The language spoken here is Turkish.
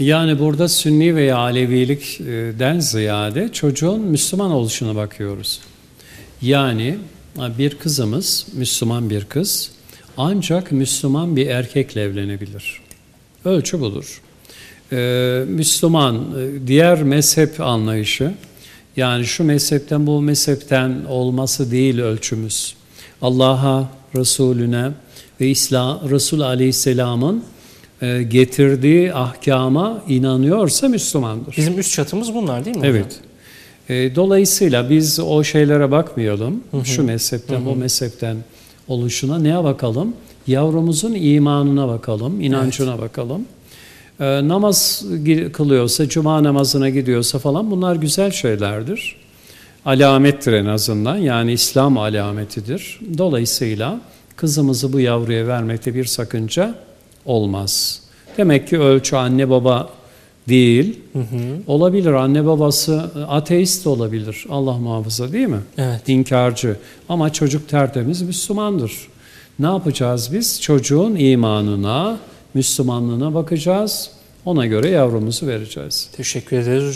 Yani burada Sünni veya Alevilikten ziyade çocuğun Müslüman oluşuna bakıyoruz. Yani bir kızımız, Müslüman bir kız ancak Müslüman bir erkekle evlenebilir. Ölçü budur. Ee, Müslüman, diğer mezhep anlayışı, yani şu mezhepten bu mezhepten olması değil ölçümüz. Allah'a, Resulüne ve İslam, Resul Aleyhisselam'ın e, getirdiği ahkama inanıyorsa Müslümandır. Bizim üst çatımız bunlar değil mi Evet. hocam? E, dolayısıyla biz o şeylere bakmayalım. Şu mezhepten, bu mezhepten oluşuna neye bakalım? Yavrumuzun imanına bakalım, inancına bakalım. E, namaz kılıyorsa, cuma namazına gidiyorsa falan bunlar güzel şeylerdir. Alamettir en azından. Yani İslam alametidir. Dolayısıyla kızımızı bu yavruya vermekte bir sakınca olmaz. Demek ki ölçü anne baba değil. Olabilir anne babası ateist de olabilir. Allah muhafaza değil mi? Evet. İnkarcı. Ama çocuk tertemiz Müslümandır. Ne yapacağız biz? Çocuğun imanına, Müslümanlığına bakacağız. Ona göre yavrumuzu vereceğiz. Teşekkür ederiz hocam.